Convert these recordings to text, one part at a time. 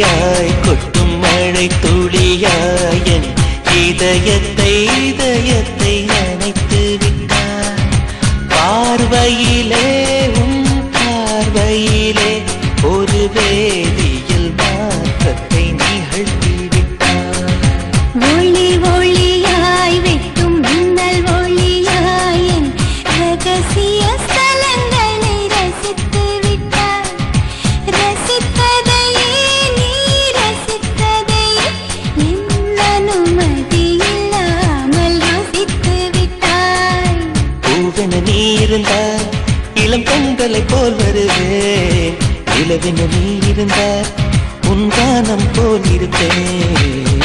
துளியாய் கொட்டும் மழை துளியாய் என் இதயத்தை இதயத்தை அணைத்து விட்டார். பார்வையில் நீ இருந்தால் இளம் பெண்களை போல் வருவேன் இளவென நீ இருந்தால் உன் கானம் போல் இருப்பேன்.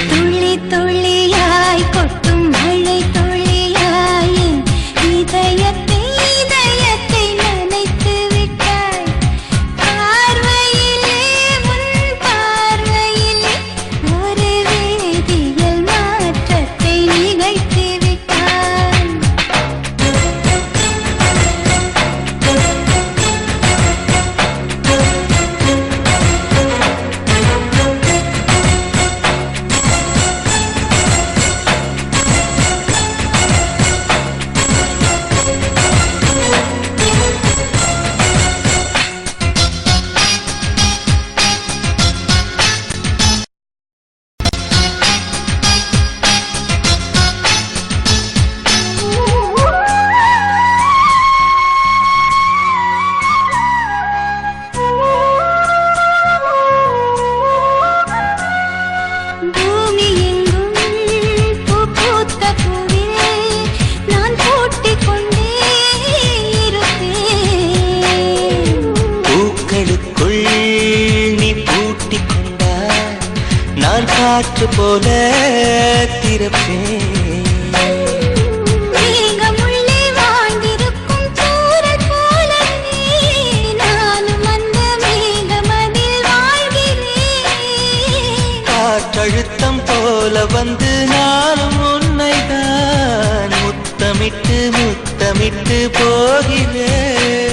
மேகமதில் வாழ்கிறேன். காற்றழுத்தம் போல வந்து நானும் உன்னைதான் முத்தமிட்டு முத்தமிட்டு போகிறேன்.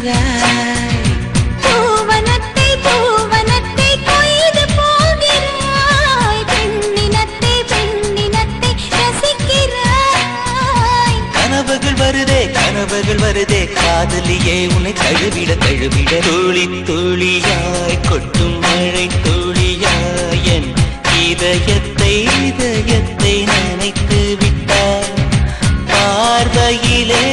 கொய்கிறாய் பூவனத்தை பூவனத்தை கொய்து போகிறாய். பெண்ணினத்தை பெண்ணினத்தை ரசிக்கிறாய். கனவுகள் வருதே கனவுகள் வருதே. காதலியே உன்னை தழுவிட தழுவிட தோழி தோழியாய் கொட்டும் மழை தோழியாய் என் இதயத்தை இதயத்தை நினைத்து விட்டாய். பார்வையிலே